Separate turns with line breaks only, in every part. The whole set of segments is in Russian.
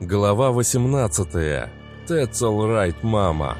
Глава 18. That's alright, мама.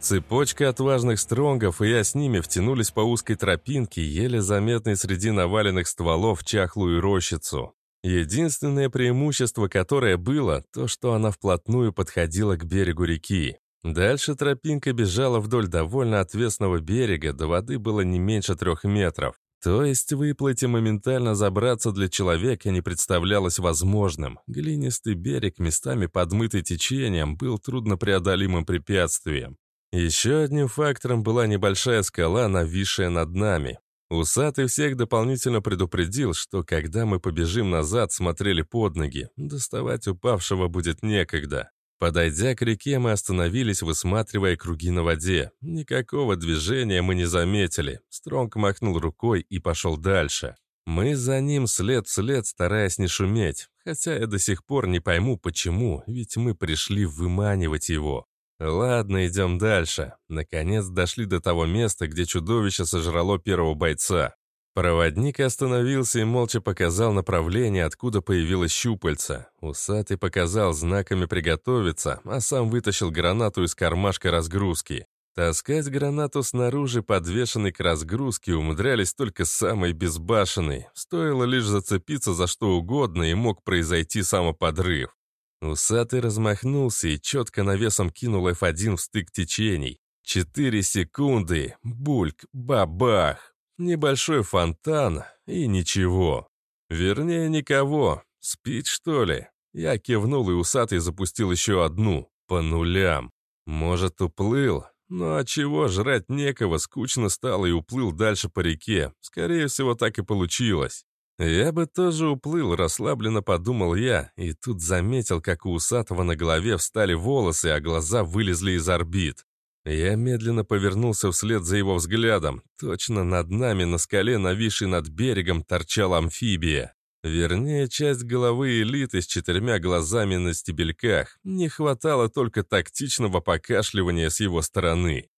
Цепочка отважных стронгов и я с ними втянулись по узкой тропинке, еле заметной среди наваленных стволов чахлую рощицу. Единственное преимущество, которое было, то, что она вплотную подходила к берегу реки. Дальше тропинка бежала вдоль довольно отвесного берега, до воды было не меньше трех метров. То есть выплыть и моментально забраться для человека не представлялось возможным. Глинистый берег, местами подмытый течением, был труднопреодолимым препятствием. Еще одним фактором была небольшая скала, нависшая над нами. Усатый всех дополнительно предупредил, что когда мы побежим назад, смотрели под ноги, доставать упавшего будет некогда. Подойдя к реке, мы остановились, высматривая круги на воде. Никакого движения мы не заметили. Стронг махнул рукой и пошел дальше. Мы за ним след в след, стараясь не шуметь. Хотя я до сих пор не пойму, почему, ведь мы пришли выманивать его. Ладно, идем дальше. Наконец дошли до того места, где чудовище сожрало первого бойца. Проводник остановился и молча показал направление, откуда появилось щупальце. Усатый показал знаками приготовиться, а сам вытащил гранату из кармашка разгрузки. Таскать гранату снаружи, подвешенной к разгрузке, умудрялись только самые безбашенные. Стоило лишь зацепиться за что угодно, и мог произойти самоподрыв. Усатый размахнулся и четко навесом кинул F1 в стык течений. Четыре секунды, бульк, бабах. Небольшой фонтан и ничего. Вернее, никого. Спить, что ли? Я кивнул, и усатый запустил еще одну. По нулям. Может, уплыл? Ну а чего, жрать некого, скучно стало и уплыл дальше по реке. Скорее всего, так и получилось. Я бы тоже уплыл, расслабленно подумал я, и тут заметил, как у усатого на голове встали волосы, а глаза вылезли из орбит. Я медленно повернулся вслед за его взглядом. Точно над нами на скале, нависшей над берегом, торчала амфибия. Вернее, часть головы элиты с четырьмя глазами на стебельках. Не хватало только тактичного покашливания с его стороны.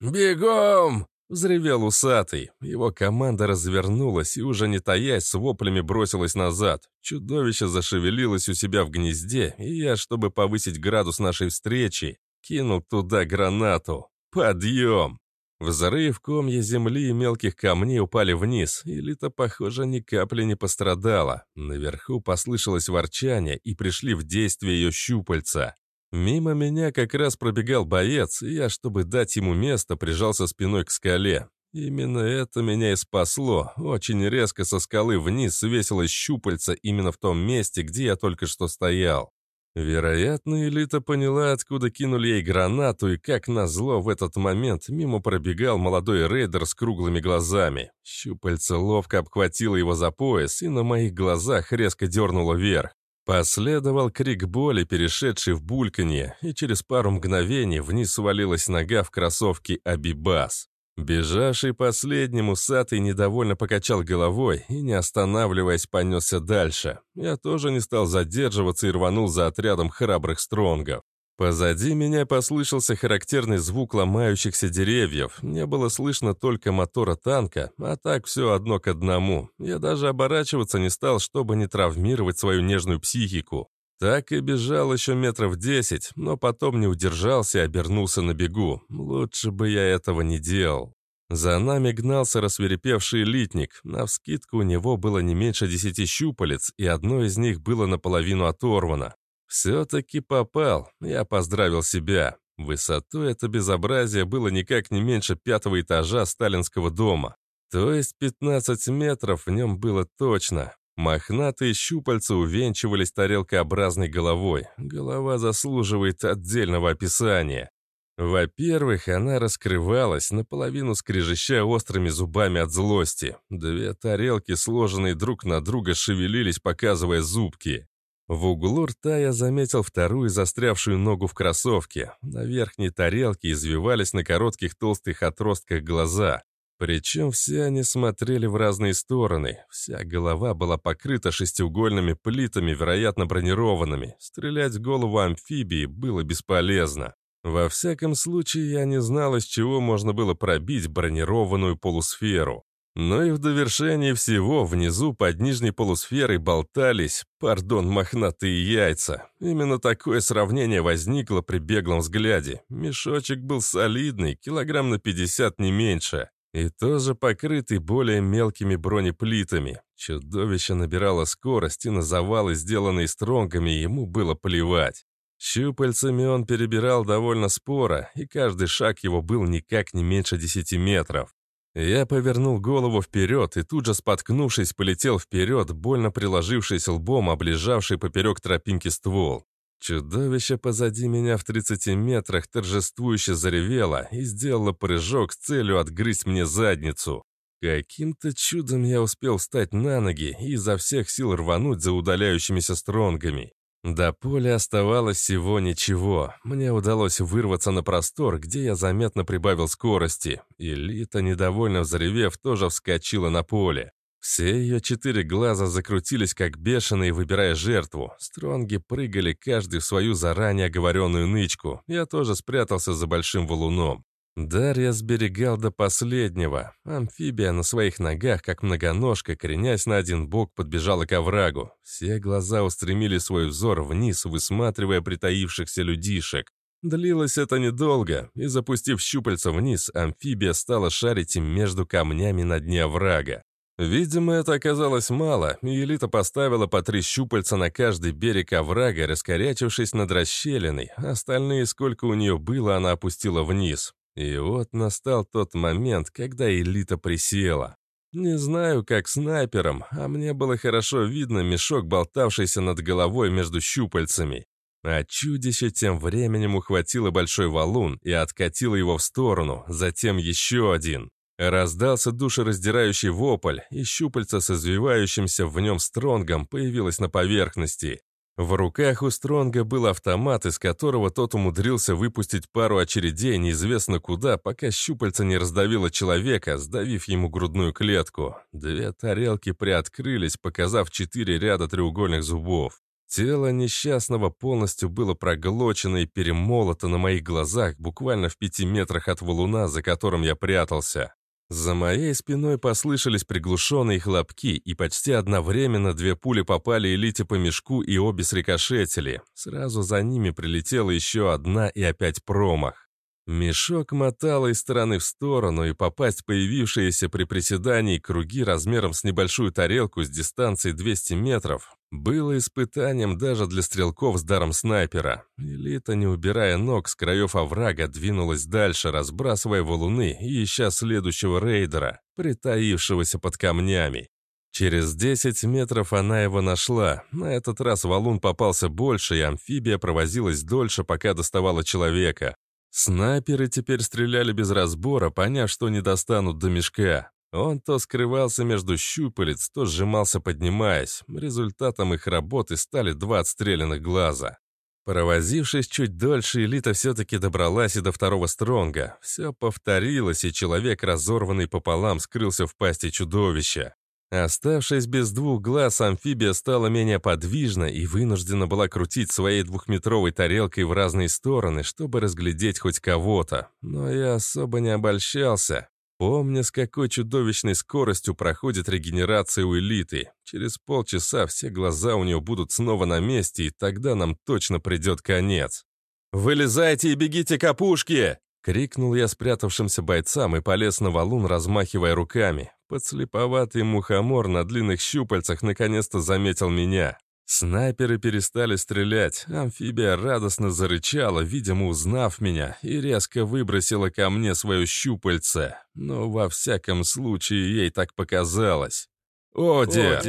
«Бегом!» Взревел усатый. Его команда развернулась и, уже не таясь, с воплями бросилась назад. Чудовище зашевелилось у себя в гнезде, и я, чтобы повысить градус нашей встречи, кинул туда гранату. Подъем! Взрыв, комья земли и мелких камней упали вниз, и Лита, похоже, ни капли не пострадала. Наверху послышалось ворчание, и пришли в действие ее щупальца. Мимо меня как раз пробегал боец, и я, чтобы дать ему место, прижался спиной к скале. Именно это меня и спасло. Очень резко со скалы вниз свесилось щупальце именно в том месте, где я только что стоял. Вероятно, Элита поняла, откуда кинули ей гранату, и как назло в этот момент мимо пробегал молодой рейдер с круглыми глазами. Щупальце ловко обхватило его за пояс и на моих глазах резко дернуло вверх. Последовал крик боли, перешедший в бульканье, и через пару мгновений вниз свалилась нога в кроссовке Абибас. Бежавший последним усатый недовольно покачал головой и, не останавливаясь, понесся дальше. Я тоже не стал задерживаться и рванул за отрядом храбрых стронгов. Позади меня послышался характерный звук ломающихся деревьев. Не было слышно только мотора танка, а так все одно к одному. Я даже оборачиваться не стал, чтобы не травмировать свою нежную психику. Так и бежал еще метров десять, но потом не удержался и обернулся на бегу. Лучше бы я этого не делал. За нами гнался рассверепевший литник. Навскидку у него было не меньше десяти щупалец, и одно из них было наполовину оторвано. Все-таки попал, я поздравил себя. Высоту это безобразие было никак не меньше пятого этажа сталинского дома. То есть 15 метров в нем было точно. Мохнатые щупальца увенчивались тарелкообразной головой. Голова заслуживает отдельного описания. Во-первых, она раскрывалась, наполовину скрежеща острыми зубами от злости. Две тарелки, сложенные друг на друга, шевелились, показывая зубки. В углу рта я заметил вторую застрявшую ногу в кроссовке. На верхней тарелке извивались на коротких толстых отростках глаза. Причем все они смотрели в разные стороны. Вся голова была покрыта шестиугольными плитами, вероятно, бронированными. Стрелять в голову амфибии было бесполезно. Во всяком случае, я не знал, из чего можно было пробить бронированную полусферу. Но и в довершении всего внизу под нижней полусферой болтались, пардон, мохнатые яйца. Именно такое сравнение возникло при беглом взгляде. Мешочек был солидный, килограмм на 50 не меньше. И тоже покрытый более мелкими бронеплитами. Чудовище набирало скорость, и на завалы, сделанные стронгами, ему было плевать. Щупальцами он перебирал довольно споро, и каждый шаг его был никак не меньше десяти метров. Я повернул голову вперед и тут же, споткнувшись, полетел вперед, больно приложившись лбом, облежавший поперек тропинки ствол. Чудовище позади меня в 30 метрах торжествующе заревело и сделало прыжок с целью отгрызть мне задницу. Каким-то чудом я успел встать на ноги и изо всех сил рвануть за удаляющимися стронгами. До поля оставалось всего ничего. Мне удалось вырваться на простор, где я заметно прибавил скорости. И Лита, недовольно взревев, тоже вскочила на поле. Все ее четыре глаза закрутились как бешеные, выбирая жертву. Стронги прыгали каждый в свою заранее оговоренную нычку. Я тоже спрятался за большим валуном. Дарья сберегал до последнего. Амфибия на своих ногах, как многоножка, кренясь на один бок, подбежала к оврагу. Все глаза устремили свой взор вниз, высматривая притаившихся людишек. Длилось это недолго, и запустив щупальца вниз, амфибия стала шарить им между камнями на дне оврага. Видимо, это оказалось мало, и Элита поставила по три щупальца на каждый берег оврага, раскорячившись над расщелиной. Остальные, сколько у нее было, она опустила вниз. И вот настал тот момент, когда Элита присела. Не знаю, как снайпером, а мне было хорошо видно мешок, болтавшийся над головой между щупальцами. А чудище тем временем ухватило большой валун и откатило его в сторону, затем еще один. Раздался душераздирающий вопль, и щупальца с извивающимся в нем стронгом появилось на поверхности. В руках у Стронга был автомат, из которого тот умудрился выпустить пару очередей неизвестно куда, пока щупальца не раздавило человека, сдавив ему грудную клетку. Две тарелки приоткрылись, показав четыре ряда треугольных зубов. Тело несчастного полностью было проглочено и перемолото на моих глазах буквально в пяти метрах от валуна, за которым я прятался. За моей спиной послышались приглушенные хлопки, и почти одновременно две пули попали Элите по мешку, и обе срикошетили. Сразу за ними прилетела еще одна, и опять промах. Мешок мотало из стороны в сторону, и попасть в появившиеся при приседании круги размером с небольшую тарелку с дистанцией 200 метров было испытанием даже для стрелков с даром снайпера. Элита, не убирая ног с краев оврага, двинулась дальше, разбрасывая валуны и ища следующего рейдера, притаившегося под камнями. Через 10 метров она его нашла. На этот раз валун попался больше, и амфибия провозилась дольше, пока доставала человека. Снайперы теперь стреляли без разбора, поняв, что не достанут до мешка. Он то скрывался между щупалец, то сжимался, поднимаясь. Результатом их работы стали два отстрелянных глаза. Провозившись чуть дольше, элита все-таки добралась и до второго стронга. Все повторилось, и человек, разорванный пополам, скрылся в пасти чудовища. Оставшись без двух глаз, амфибия стала менее подвижна и вынуждена была крутить своей двухметровой тарелкой в разные стороны, чтобы разглядеть хоть кого-то. Но я особо не обольщался. Помня, с какой чудовищной скоростью проходит регенерация у элиты. Через полчаса все глаза у нее будут снова на месте, и тогда нам точно придет конец. «Вылезайте и бегите к опушке!» Крикнул я спрятавшимся бойцам и полез на валун, размахивая руками. Подслеповатый мухомор на длинных щупальцах наконец-то заметил меня. Снайперы перестали стрелять, амфибия радостно зарычала, видимо, узнав меня, и резко выбросила ко мне свое щупальце. Но во всяком случае ей так показалось. «О, дед!»,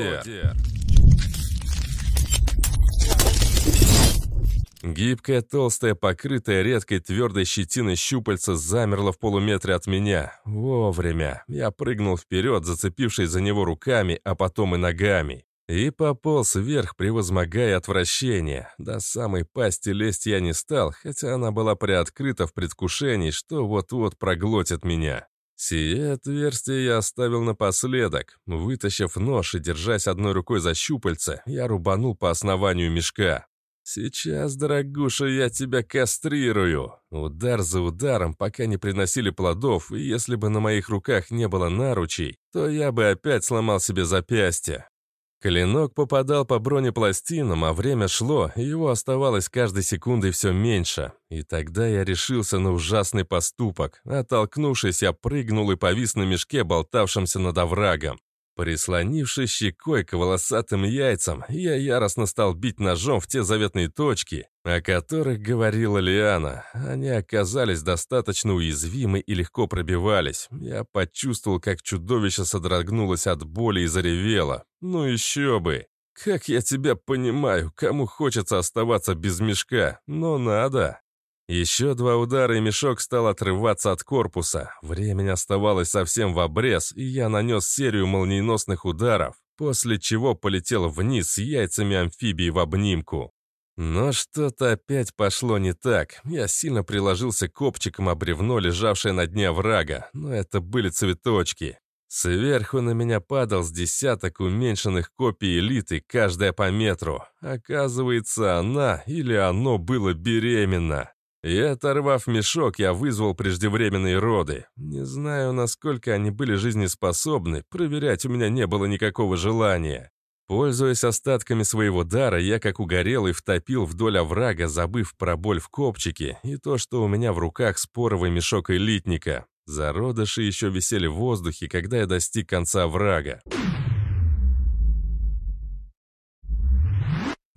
Гибкая, толстая, покрытая редкой твердой щетиной щупальца замерла в полуметре от меня. Вовремя. Я прыгнул вперед, зацепившись за него руками, а потом и ногами. И пополз вверх, превозмогая отвращение. До самой пасти лезть я не стал, хотя она была приоткрыта в предвкушении, что вот-вот проглотит меня. Сие отверстие я оставил напоследок. Вытащив нож и держась одной рукой за щупальце, я рубанул по основанию мешка. «Сейчас, дорогуша, я тебя кастрирую!» Удар за ударом, пока не приносили плодов, и если бы на моих руках не было наручей, то я бы опять сломал себе запястье. Клинок попадал по бронепластинам, а время шло, его оставалось каждой секундой все меньше. И тогда я решился на ужасный поступок. Оттолкнувшись, я прыгнул и повис на мешке, болтавшемся над оврагом. Прислонившись щекой к волосатым яйцам, я яростно стал бить ножом в те заветные точки, о которых говорила Лиана. Они оказались достаточно уязвимы и легко пробивались. Я почувствовал, как чудовище содрогнулось от боли и заревело. Ну еще бы! Как я тебя понимаю, кому хочется оставаться без мешка, но надо. Еще два удара, и мешок стал отрываться от корпуса. Времени оставалось совсем в обрез, и я нанес серию молниеносных ударов, после чего полетел вниз с яйцами амфибии в обнимку. Но что-то опять пошло не так. Я сильно приложился копчиком о бревно, лежавшее на дне врага, но это были цветочки. Сверху на меня падал с десяток уменьшенных копий элиты, каждая по метру. Оказывается, она или оно было беременно. И оторвав мешок, я вызвал преждевременные роды. Не знаю, насколько они были жизнеспособны, проверять у меня не было никакого желания. Пользуясь остатками своего дара, я как угорелый втопил вдоль оврага, забыв про боль в копчике и то, что у меня в руках споровый мешок элитника. Зародыши еще висели в воздухе, когда я достиг конца врага.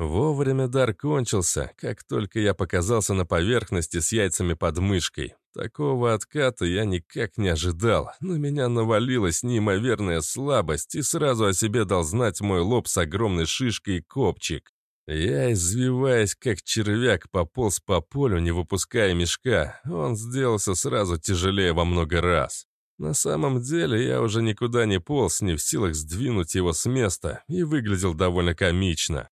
Вовремя дар кончился, как только я показался на поверхности с яйцами под мышкой. Такого отката я никак не ожидал, но меня навалилась неимоверная слабость, и сразу о себе дал знать мой лоб с огромной шишкой и копчик. Я, извиваясь как червяк, пополз по полю, не выпуская мешка. Он сделался сразу тяжелее во много раз. На самом деле я уже никуда не полз, не в силах сдвинуть его с места, и выглядел довольно комично.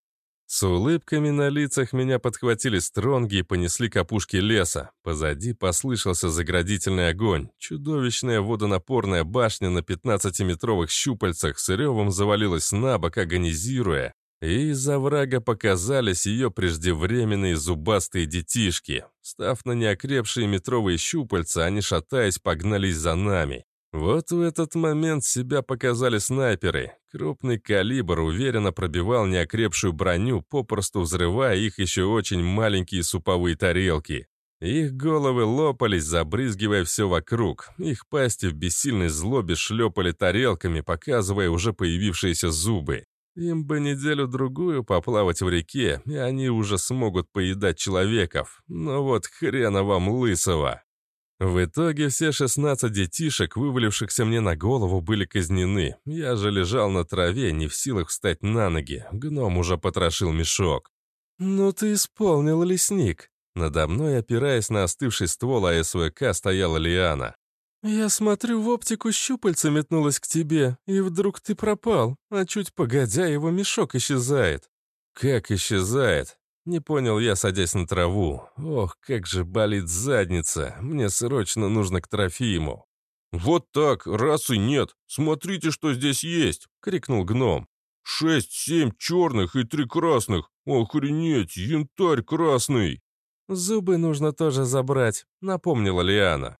С улыбками на лицах меня подхватили стронги и понесли к опушке леса. Позади послышался заградительный огонь. Чудовищная водонапорная башня на 15-метровых щупальцах с ревом завалилась на бок, агонизируя. И из-за врага показались ее преждевременные зубастые детишки. Став на неокрепшие метровые щупальца, они, шатаясь, погнались за нами. Вот в этот момент себя показали снайперы. Крупный калибр уверенно пробивал неокрепшую броню, попросту взрывая их еще очень маленькие суповые тарелки. Их головы лопались, забрызгивая все вокруг. Их пасти в бессильной злобе шлепали тарелками, показывая уже появившиеся зубы. Им бы неделю-другую поплавать в реке, и они уже смогут поедать человеков. Но вот хрена вам лысого. В итоге все 16 детишек, вывалившихся мне на голову, были казнены. Я же лежал на траве, не в силах встать на ноги. Гном уже потрошил мешок. «Ну ты исполнил, лесник!» Надо мной, опираясь на остывший ствол АСВК, стояла Лиана. «Я смотрю, в оптику щупальца метнулась к тебе, и вдруг ты пропал, а чуть погодя его мешок исчезает». «Как исчезает?» Не понял я, садясь на траву. Ох, как же болит задница. Мне срочно нужно к Трофиму. «Вот так, раз и нет. Смотрите, что здесь есть!» — крикнул гном. «Шесть-семь черных и три красных. Охренеть, янтарь красный!» «Зубы нужно тоже забрать», — напомнила Лиана.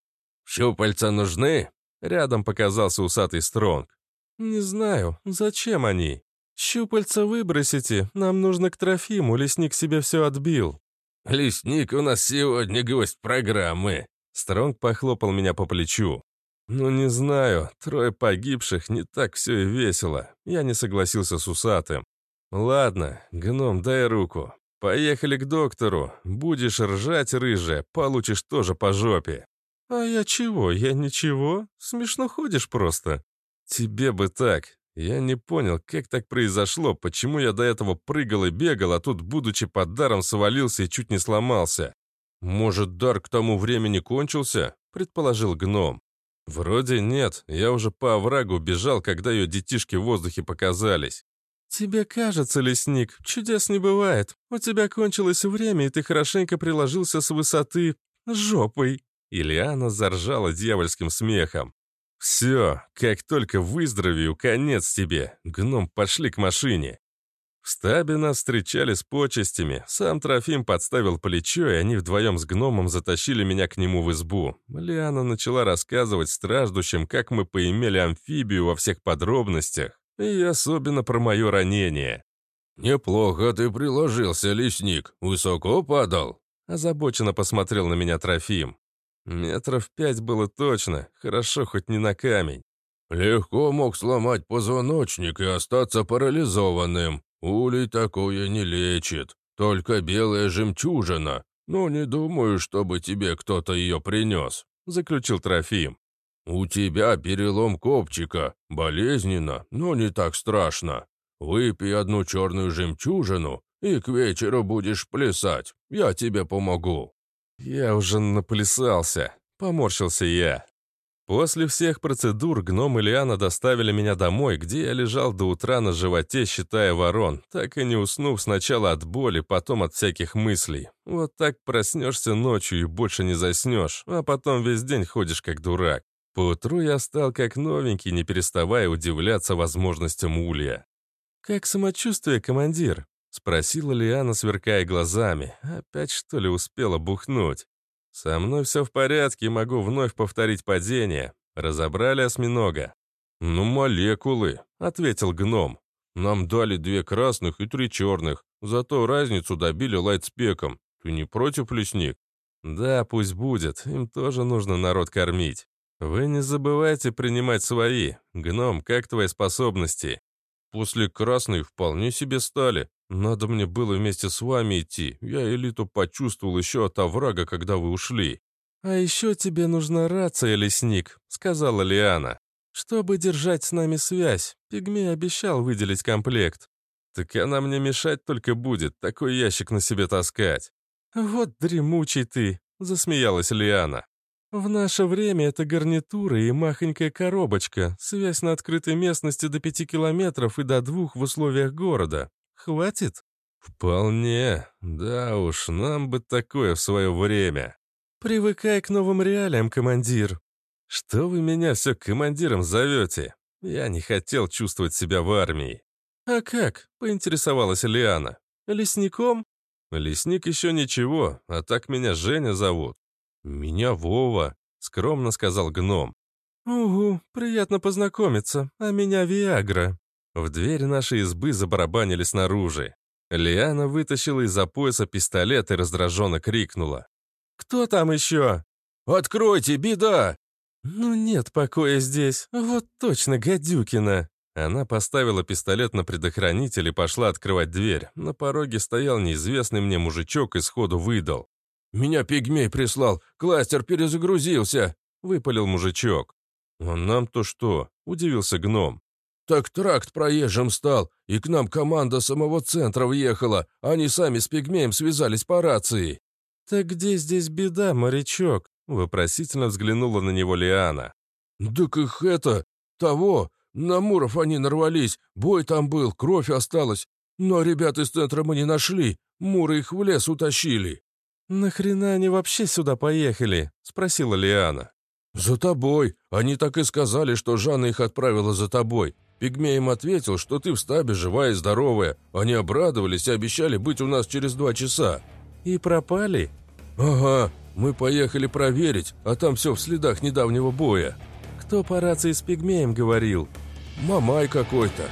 «Щупальца нужны?» — рядом показался усатый Стронг. «Не знаю, зачем они?» «Щупальца выбросите, нам нужно к Трофиму, лесник себе все отбил». «Лесник у нас сегодня гость программы». Стронг похлопал меня по плечу. «Ну, не знаю, трое погибших, не так все и весело». Я не согласился с усатым. «Ладно, гном, дай руку. Поехали к доктору. Будешь ржать, рыжая, получишь тоже по жопе». «А я чего? Я ничего. Смешно ходишь просто». «Тебе бы так. Я не понял, как так произошло, почему я до этого прыгал и бегал, а тут, будучи под даром, свалился и чуть не сломался. «Может, дар к тому времени кончился?» — предположил гном. «Вроде нет, я уже по оврагу бежал, когда ее детишки в воздухе показались». «Тебе кажется, лесник, чудес не бывает. У тебя кончилось время, и ты хорошенько приложился с высоты жопой». Ильяна заржала дьявольским смехом. «Все, как только выздоровею, конец тебе. Гном, пошли к машине». В стабе нас встречали с почестями. Сам Трофим подставил плечо, и они вдвоем с гномом затащили меня к нему в избу. Лиана начала рассказывать страждущим, как мы поимели амфибию во всех подробностях, и особенно про мое ранение.
«Неплохо ты приложился, лесник. Высоко падал?»
Озабоченно посмотрел на меня Трофим. Метров пять было точно, хорошо хоть не на камень.
«Легко мог сломать позвоночник и остаться парализованным. Улей такое не лечит, только белая жемчужина. Но не думаю, чтобы тебе кто-то ее принес», — заключил Трофим. «У тебя перелом копчика, болезненно, но не так страшно. Выпей одну черную жемчужину, и к вечеру будешь плясать. Я тебе помогу».
«Я уже наплясался», — поморщился я. После всех процедур гном и Лиана доставили меня домой, где я лежал до утра на животе, считая ворон, так и не уснув сначала от боли, потом от всяких мыслей. Вот так проснешься ночью и больше не заснешь, а потом весь день ходишь как дурак. Поутру я стал как новенький, не переставая удивляться возможностям улья. «Как самочувствие, командир?» — спросила Лиана, сверкая глазами. Опять, что ли, успела бухнуть? «Со мной все в порядке, могу вновь повторить падение. Разобрали осьминога?»
«Ну, молекулы», — ответил гном. «Нам дали две красных и три черных, зато разницу добили лайтспеком. Ты не против, лесник?»
«Да, пусть будет, им тоже нужно народ кормить. Вы не забывайте принимать свои. Гном, как твои способности?»
После красной вполне себе стали. Надо мне было вместе с вами идти. Я элиту почувствовал еще от оврага, когда вы ушли.
«А еще тебе нужна рация, лесник», — сказала Лиана. «Чтобы держать с нами связь. Пигмей обещал выделить комплект». «Так она мне мешать только будет, такой ящик на себе таскать». «Вот дремучий ты», — засмеялась Лиана. «В наше время это гарнитура и махонькая коробочка, связь на открытой местности до пяти километров и до двух в условиях города. Хватит?» «Вполне. Да уж, нам бы такое в свое время». «Привыкай к новым реалиям, командир». «Что вы меня все командиром зовете? Я не хотел чувствовать себя в армии». «А как?» — поинтересовалась Лиана. «Лесником?» «Лесник еще ничего, а так меня Женя зовут». «Меня Вова», — скромно сказал гном. «Угу, приятно познакомиться, а меня Виагра». В дверь нашей избы забарабанили снаружи. Лиана вытащила из-за пояса пистолет и раздраженно крикнула. «Кто там еще?»
«Откройте, беда!»
«Ну нет покоя здесь, вот точно гадюкина!» Она поставила пистолет на предохранитель и пошла открывать дверь. На пороге стоял неизвестный мне мужичок и сходу выдал.
«Меня пигмей прислал, кластер перезагрузился», — выпалил мужичок.
«А нам-то что?» — удивился гном.
«Так тракт проезжим стал, и к нам команда самого центра въехала, они сами с пигмеем связались по рации».
«Так где здесь беда, морячок?» — вопросительно взглянула на него Лиана.
«Так их это... того... На Муров они нарвались, бой там был, кровь осталась. Но ребят из центра мы не нашли, Муры их в лес утащили».
«Нахрена они вообще сюда поехали?» — спросила Лиана.
«За тобой. Они так и сказали, что Жанна их отправила за тобой. Пигмей им ответил, что ты в стабе живая и здоровая. Они обрадовались и обещали быть у нас через два часа».
«И пропали?»
«Ага. Мы поехали проверить, а там все в следах недавнего боя».
«Кто по рации с Пигмеем говорил?»
«Мамай какой-то».